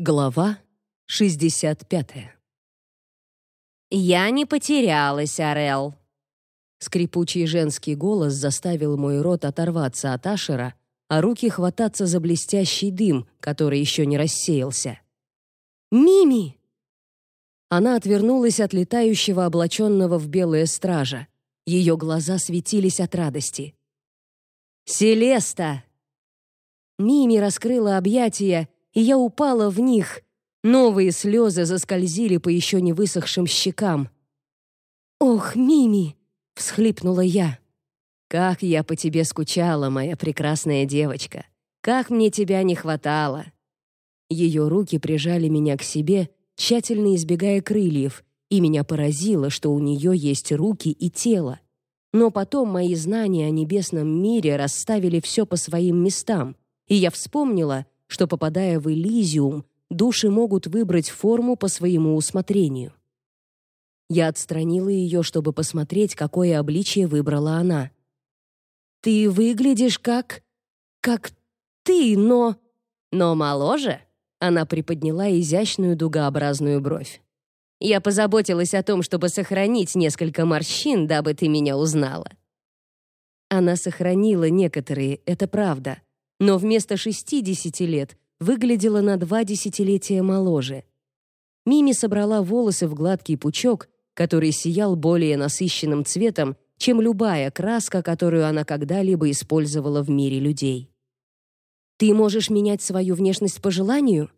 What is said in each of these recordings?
Глава 65. «Я не потерялась, Орел!» Скрипучий женский голос заставил мой рот оторваться от Ашера, а руки хвататься за блестящий дым, который еще не рассеялся. «Мими!» Она отвернулась от летающего облаченного в белое стража. Ее глаза светились от радости. «Селеста!» Мими раскрыла объятия, и я упала в них. Новые слезы заскользили по еще не высохшим щекам. «Ох, Мими!» — всхлипнула я. «Как я по тебе скучала, моя прекрасная девочка! Как мне тебя не хватало!» Ее руки прижали меня к себе, тщательно избегая крыльев, и меня поразило, что у нее есть руки и тело. Но потом мои знания о небесном мире расставили все по своим местам, и я вспомнила, что, попадая в Элизиум, души могут выбрать форму по своему усмотрению. Я отстранила ее, чтобы посмотреть, какое обличие выбрала она. «Ты выглядишь как... как ты, но...» «Но моложе?» Она приподняла изящную дугообразную бровь. «Я позаботилась о том, чтобы сохранить несколько морщин, дабы ты меня узнала». Она сохранила некоторые, это правда, но вместо 60 лет выглядела на два десятилетия моложе. Мими собрала волосы в гладкий пучок, который сиял более насыщенным цветом, чем любая краска, которую она когда-либо использовала в мире людей. Ты можешь менять свою внешность по желанию?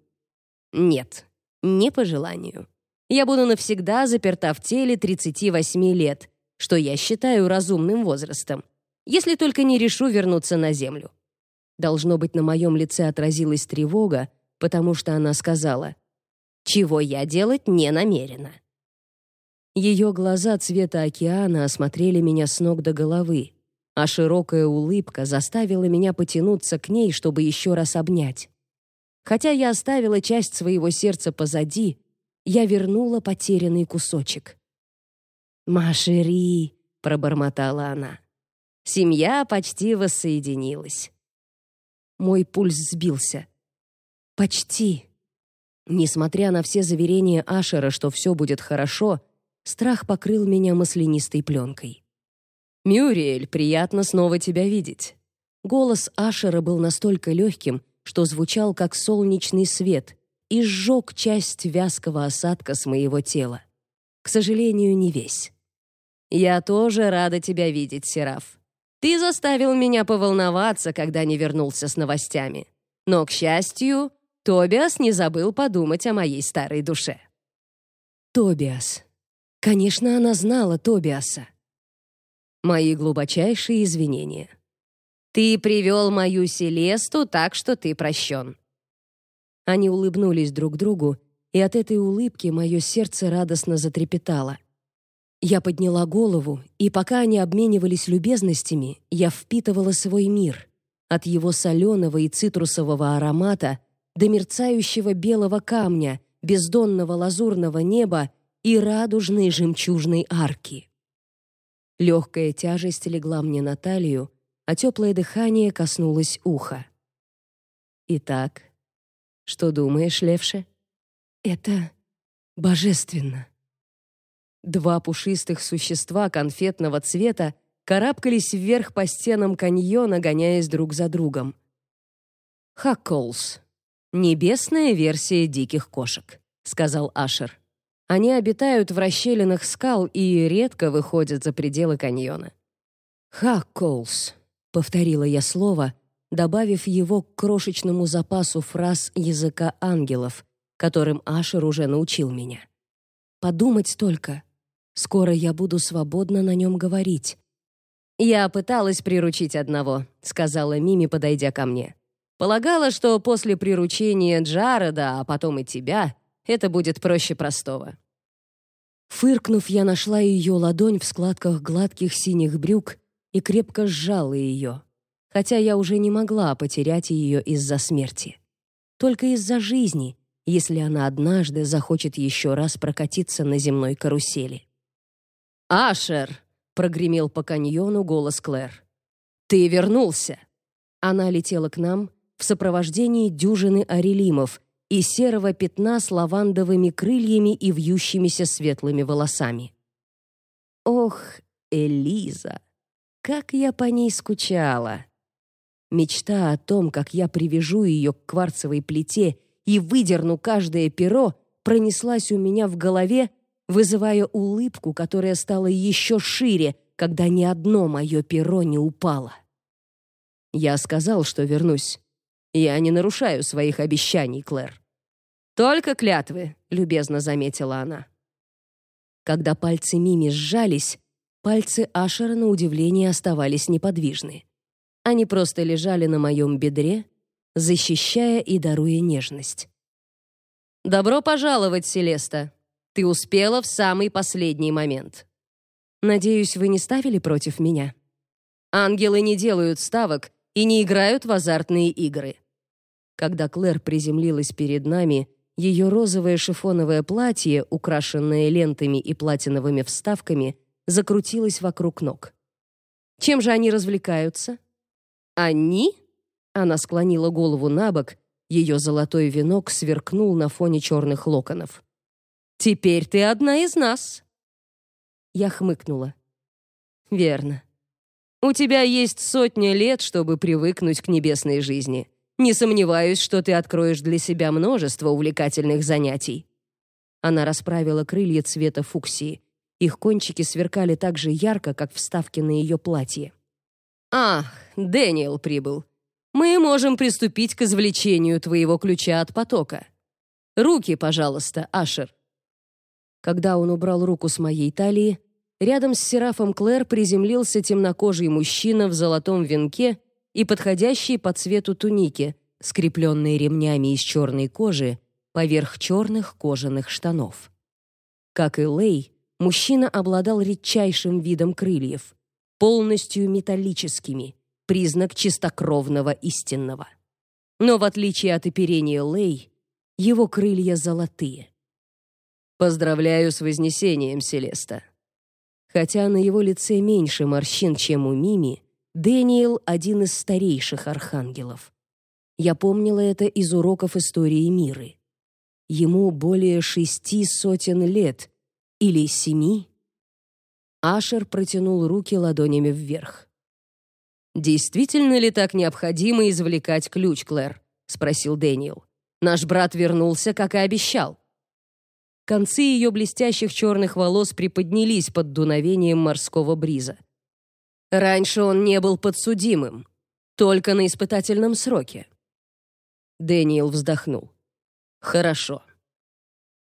Нет, не по желанию. Я буду навсегда заперта в теле 38 лет, что я считаю разумным возрастом, если только не решу вернуться на землю. Должно быть, на моем лице отразилась тревога, потому что она сказала, «Чего я делать не намерена». Ее глаза цвета океана осмотрели меня с ног до головы, а широкая улыбка заставила меня потянуться к ней, чтобы еще раз обнять. Хотя я оставила часть своего сердца позади, я вернула потерянный кусочек. «Машери», — пробормотала она. Семья почти воссоединилась. Мой пульс сбился. Почти. Несмотря на все заверения Ашера, что все будет хорошо, страх покрыл меня маслянистой пленкой. «Мюриэль, приятно снова тебя видеть». Голос Ашера был настолько легким, что звучал как солнечный свет и сжег часть вязкого осадка с моего тела. К сожалению, не весь. «Я тоже рада тебя видеть, Сераф. Ты заставил меня поволноваться, когда не вернулся с новостями. Но, к счастью, Тобиас не забыл подумать о моей старой душе. Тобиас. Конечно, она знала Тобиаса. Мои глубочайшие извинения. Ты привел мою Селесту, так что ты прощен. Они улыбнулись друг другу, и от этой улыбки мое сердце радостно затрепетало — я подняла голову, и пока они обменивались любезностями, я впитывала свой мир, от его соленого и цитрусового аромата до мерцающего белого камня, бездонного лазурного неба и радужной жемчужной арки. Легкая тяжесть легла мне на талию, а теплое дыхание коснулось уха. Итак, что думаешь, Левше? Это божественно. Два пушистых существа конфетного цвета карабкались вверх по стенам каньона, гоняясь друг за другом. «Хакколс. Небесная версия диких кошек», — сказал Ашер. «Они обитают в расщелинах скал и редко выходят за пределы каньона». «Хакколс», — повторила я слово, добавив его к крошечному запасу фраз языка ангелов, которым Ашер уже научил меня. «Подумать только, Скоро я буду свободно на нем говорить. Я пыталась приручить одного, сказала Мими, подойдя ко мне. Полагала, что после приручения Джареда, а потом и тебя, это будет проще простого. Фыркнув, я нашла ее ладонь в складках гладких синих брюк и крепко сжала ее, хотя я уже не могла потерять ее из-за смерти. Только из-за жизни, если она однажды захочет еще раз прокатиться на земной карусели. «Ашер!» — прогремел по каньону голос Клэр. «Ты вернулся!» Она летела к нам в сопровождении дюжины орелимов, и серого пятна с лавандовыми крыльями и вьющимися светлыми волосами. Ох, Элиза, как я по ней скучала! Мечта о том, как я привяжу ее к кварцевой плите и выдерну каждое перо, пронеслась у меня в голове, вызывая улыбку, которая стала еще шире, когда ни одно мое перо не упало. Я сказал, что вернусь. Я не нарушаю своих обещаний, Клэр. Только клятвы, любезно заметила она. Когда пальцы Мими сжались, пальцы Ашера на удивление оставались неподвижны. Они просто лежали на моем бедре, защищая и даруя нежность. Добро пожаловать, Селеста. Ты успела в самый последний момент. Надеюсь, вы не ставили против меня. Ангелы не делают ставок и не играют в азартные игры. Когда Клэр приземлилась перед нами, ее розовое шифоновое платье, украшенное лентами и платиновыми вставками, закрутилось вокруг ног. Чем же они развлекаются? Они? Она склонила голову набок, ее золотой венок сверкнул на фоне черных локонов. «Теперь ты одна из нас!» Я хмыкнула. «Верно. У тебя есть сотня лет, чтобы привыкнуть к небесной жизни. Не сомневаюсь, что ты откроешь для себя множество увлекательных занятий». Она расправила крылья цвета фуксии. Их кончики сверкали так же ярко, как вставки на ее платье. «Ах, Дэниел прибыл мы можем приступить к извлечению твоего ключа от потока. Руки, пожалуйста, Ашер. Когда он убрал руку с моей талии, рядом с Серафом Клэр приземлился темнокожий мужчина в золотом венке и подходящий по цвету туники, скрепленные ремнями из черной кожи поверх черных кожаных штанов. Как и Лей, мужчина обладал редчайшим видом крыльев, полностью металлическими, признак чистокровного истинного. Но в отличие от оперения Лей, его крылья золотые. Поздравляю с вознесением, Селеста. Хотя на его лице меньше морщин, чем у Мими, Дэниел один из старейших архангелов. Я помнила это из уроков истории мира. Ему более шести сотен лет или семи. Ашер протянул руки ладонями вверх. Действительно ли так необходимо извлекать ключ, Клэр? спросил Дэниел. Наш брат вернулся, как и обещал. Концы ее блестящих черных волос приподнялись под дуновением морского бриза. Раньше он не был подсудимым, только на испытательном сроке. Дэниел вздохнул. Хорошо.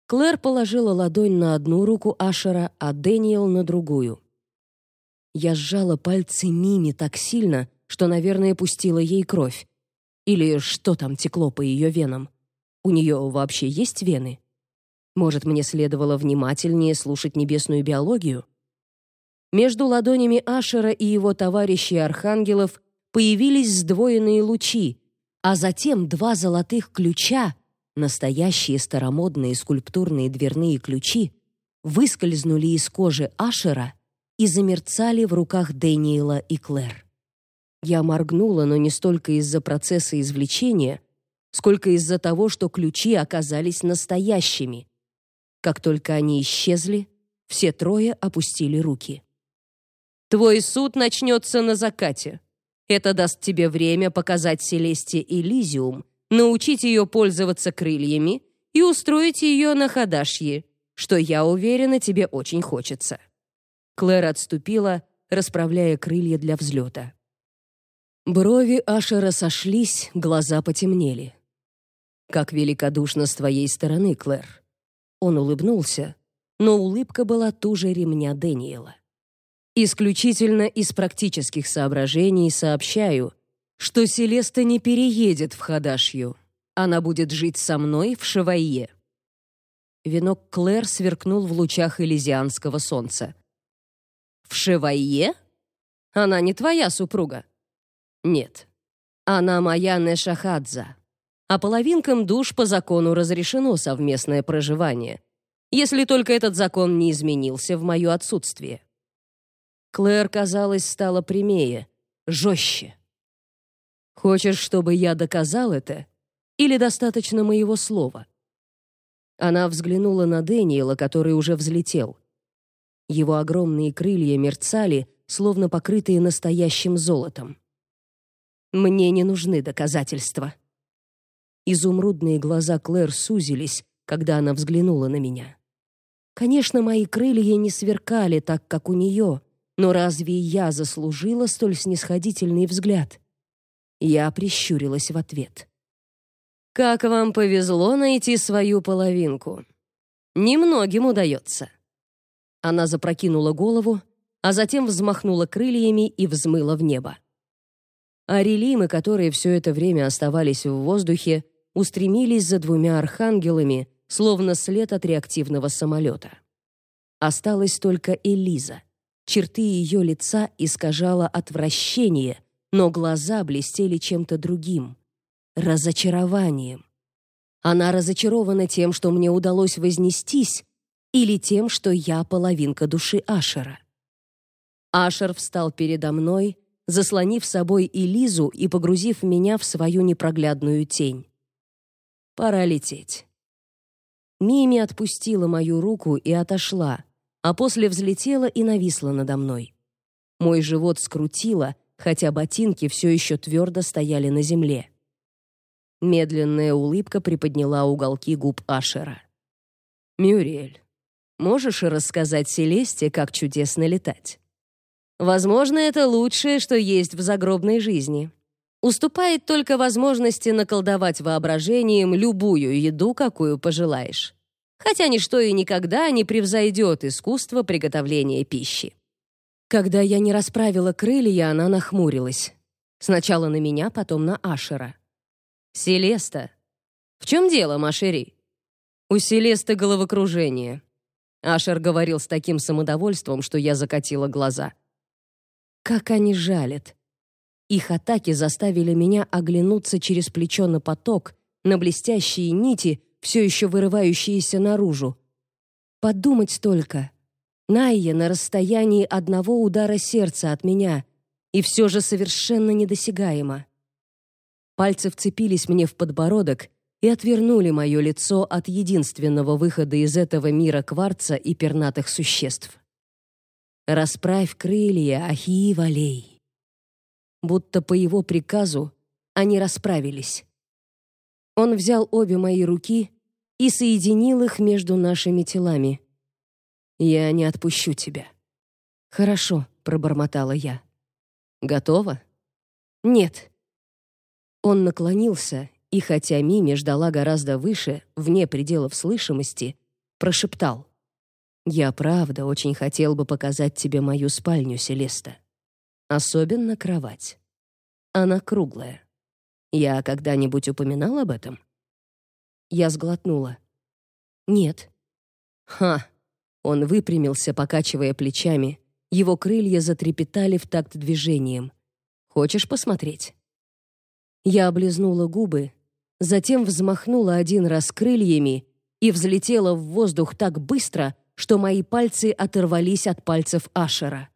Клэр положила ладонь на одну руку Ашера, а Дэниел на другую. Я сжала пальцы Мими так сильно, что, наверное, пустила ей кровь. Или что там текло по ее венам? У нее вообще есть вены? Может, мне следовало внимательнее слушать небесную биологию? Между ладонями Ашера и его товарищей архангелов появились сдвоенные лучи, а затем два золотых ключа, настоящие старомодные скульптурные дверные ключи, выскользнули из кожи Ашера и замерцали в руках Дэниела и Клэр. Я моргнула, но не столько из-за процесса извлечения, сколько из-за того, что ключи оказались настоящими. Как только они исчезли, все трое опустили руки. «Твой суд начнется на закате. Это даст тебе время показать Селесте Элизиум, научить ее пользоваться крыльями и устроить ее на Хадашье, что, я уверена, тебе очень хочется». Клэр отступила, расправляя крылья для взлета. Брови Ашера сошлись, глаза потемнели. «Как великодушно с твоей стороны, Клэр!» Он улыбнулся, но улыбка была туже ремня Дэниела. «Исключительно из практических соображений сообщаю, что Селеста не переедет в Хадашью. Она будет жить со мной в Шавайе». Венок Клэр сверкнул в лучах элизианского солнца. В Шевайе? Она не твоя супруга. Нет. Она моя Нешахадза. А половинкам душ по закону разрешено совместное проживание, если только этот закон не изменился в моё отсутствие. Клэр, казалось, стала прямее, жестче. Хочешь, чтобы я доказал это? Или достаточно моего слова? Она взглянула на Дэниела, который уже взлетел. Его огромные крылья мерцали, словно покрытые настоящим золотом. Мне не нужны доказательства. Изумрудные глаза Клэр сузились, когда она взглянула на меня. Конечно, мои крылья не сверкали так, как у нее, но разве я заслужила столь снисходительный взгляд? Я прищурилась в ответ. Как вам повезло найти свою половинку. Немногим удается. Она запрокинула голову, а затем взмахнула крыльями и взмыла в небо. Арелимы, которые все это время оставались в воздухе, устремились за двумя архангелами, словно след от реактивного самолета. Осталась только Элиза. Черты ее лица искажало отвращение, но глаза блестели чем-то другим — разочарованием. Она разочарована тем, что мне удалось вознестись, или тем, что я половинка души Ашера. Ашер встал передо мной, заслонив собой Элизу и погрузив меня в свою непроглядную тень. Пора лететь. Мими отпустила мою руку и отошла, а после взлетела и нависла надо мной. Мой живот скрутило, хотя ботинки все еще твердо стояли на земле. Медленная улыбка приподняла уголки губ Ашера. «Мюриэль, можешь рассказать Селесте, как чудесно летать?» «Возможно, это лучшее, что есть в загробной жизни», уступает только возможности наколдовать воображением любую еду, какую пожелаешь. Хотя ничто и никогда не превзойдет искусство приготовления пищи. Когда я не расправила крылья, она нахмурилась. Сначала на меня, потом на Ашера. «Селеста, в чем дело, Машери?» «У Селесты головокружение». Ашер говорил с таким самодовольством, что я закатила глаза. «Как они жалят!» Их атаки заставили меня оглянуться через плечо на поток, на блестящие нити, все еще вырывающиеся наружу. Подумать только. Найя на расстоянии одного удара сердца от меня, и все же совершенно недосягаемо. Пальцы вцепились мне в подбородок и отвернули мое лицо от единственного выхода из этого мира кварца и пернатых существ. «Расправь крылья, Ахии Валей!» Будто по его приказу они расправились. Он взял обе мои руки и соединил их между нашими телами. «Я не отпущу тебя». «Хорошо», — пробормотала я. «Готова?» «Нет». Он наклонился, и хотя Мими ждала гораздо выше, вне пределов слышимости, прошептал. «Я правда очень хотел бы показать тебе мою спальню, Селеста. Особенно кровать. Она круглая. Я когда-нибудь упоминал об этом? Я сглотнула. Нет. Ха. Он выпрямился, покачивая плечами. Его крылья затрепетали в такт движением. Хочешь посмотреть? Я облизнула губы, затем взмахнула один раз крыльями и взлетела в воздух так быстро, что мои пальцы оторвались от пальцев Ашера.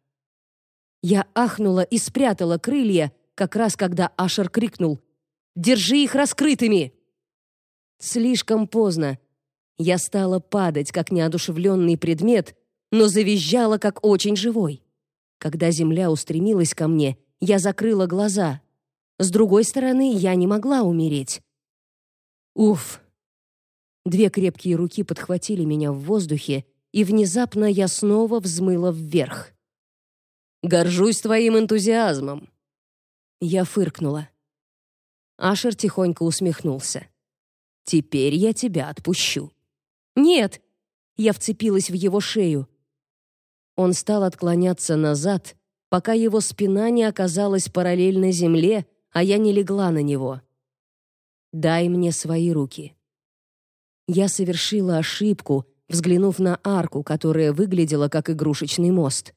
Я ахнула и спрятала крылья, как раз когда Ашер крикнул «Держи их раскрытыми!». Слишком поздно. Я стала падать, как неодушевленный предмет, но завизжала, как очень живой. Когда земля устремилась ко мне, я закрыла глаза. С другой стороны, я не могла умереть. Уф! Две крепкие руки подхватили меня в воздухе, и внезапно я снова взмыла вверх. Горжусь твоим энтузиазмом. Я фыркнула. Ашер тихонько усмехнулся. Теперь я тебя отпущу. Нет, я вцепилась в его шею. Он стал отклоняться назад, пока его спина не оказалась параллельно земле, а я не легла на него. Дай мне свои руки. Я совершила ошибку, взглянув на арку, которая выглядела как игрушечный мост.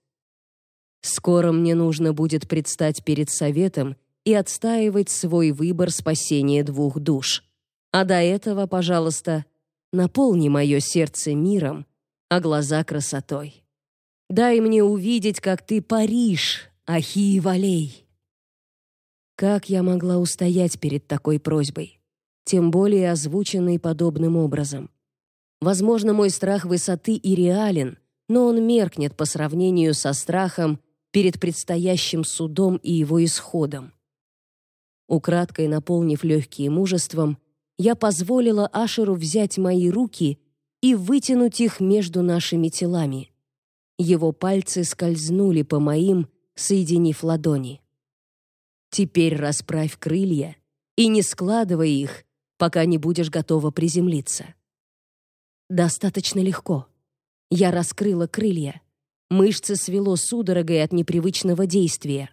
Скоро мне нужно будет предстать перед советом и отстаивать свой выбор спасения двух душ. А до этого, пожалуйста, наполни мое сердце миром, а глаза красотой. Дай мне увидеть, как ты паришь, Ахи Валей. Как я могла устоять перед такой просьбой? тем более озвученный подобным образом. Возможно, мой страх высоты и реален, но он меркнет по сравнению со страхом перед предстоящим судом и его исходом. Украдкой наполнив легкие мужеством, я позволила Ашеру взять мои руки и вытянуть их между нашими телами. Его пальцы скользнули по моим, соединив ладони. Теперь расправь крылья и не складывай их, пока не будешь готова приземлиться. Достаточно легко. Я раскрыла крылья. Мышцы свело судорогой от непривычного действия.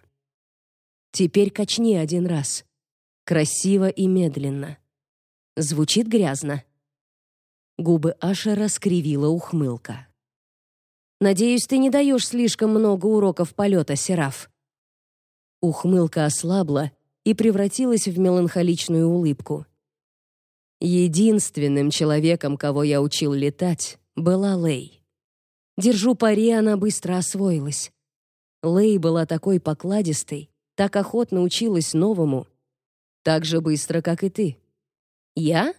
Теперь качни один раз. Красиво и медленно. Звучит грязно. Губы Ашера скривила ухмылка. Надеюсь, ты не даешь слишком много уроков полета, Сераф. Ухмылка ослабла и превратилась в меланхоличную улыбку. Единственным человеком, кого я учил летать, была Лей. Держу пари, она быстро освоилась. Лей была такой покладистой, так охотно училась новому, так же быстро, как и ты. Я?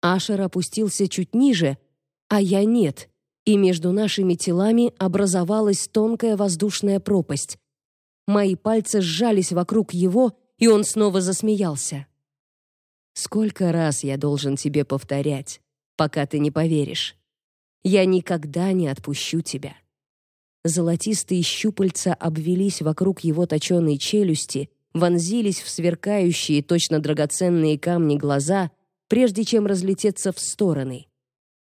Ашер опустился чуть ниже, а я нет, и между нашими телами образовалась тонкая воздушная пропасть. Мои пальцы сжались вокруг его, и он снова засмеялся. Сколько раз я должен тебе повторять, пока ты не поверишь? Я никогда не отпущу тебя. Золотистые щупальца обвелись вокруг его точеной челюсти, вонзились в сверкающие точно драгоценные камни глаза, прежде чем разлететься в стороны.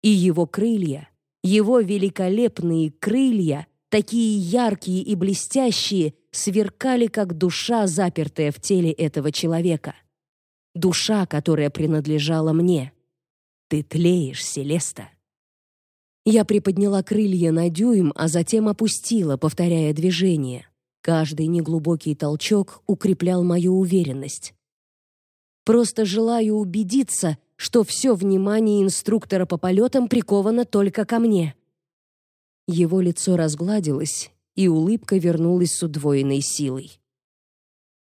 И его крылья, его великолепные крылья, такие яркие и блестящие, сверкали как душа, запертая в теле этого человека душа, которая принадлежала мне. Ты тлеешь, Селеста. Я приподняла крылья на дюйм, а затем опустила, повторяя движение. Каждый неглубокий толчок укреплял мою уверенность. Просто желаю убедиться, что все внимание инструктора по полетам приковано только ко мне. Его лицо разгладилось, и улыбка вернулась с удвоенной силой.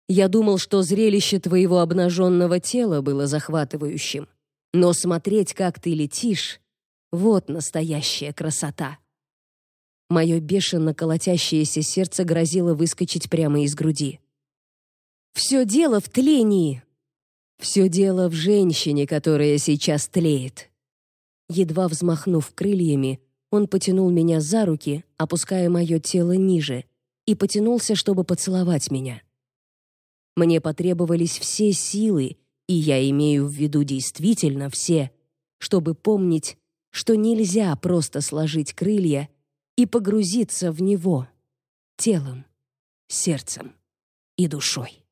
Я думал, что зрелище твоего обнаженного тела было захватывающим. Но смотреть, как ты летишь, вот настоящая красота. Мое бешено колотящееся сердце грозило выскочить прямо из груди. Все дело в тлении. Все дело в женщине, которая сейчас тлеет. Едва взмахнув крыльями, он потянул меня за руки, опуская мое тело ниже, и потянулся, чтобы поцеловать меня. Мне потребовались все силы, и я имею в виду действительно все, чтобы помнить, что нельзя просто сложить крылья и погрузиться в него телом, сердцем и душой.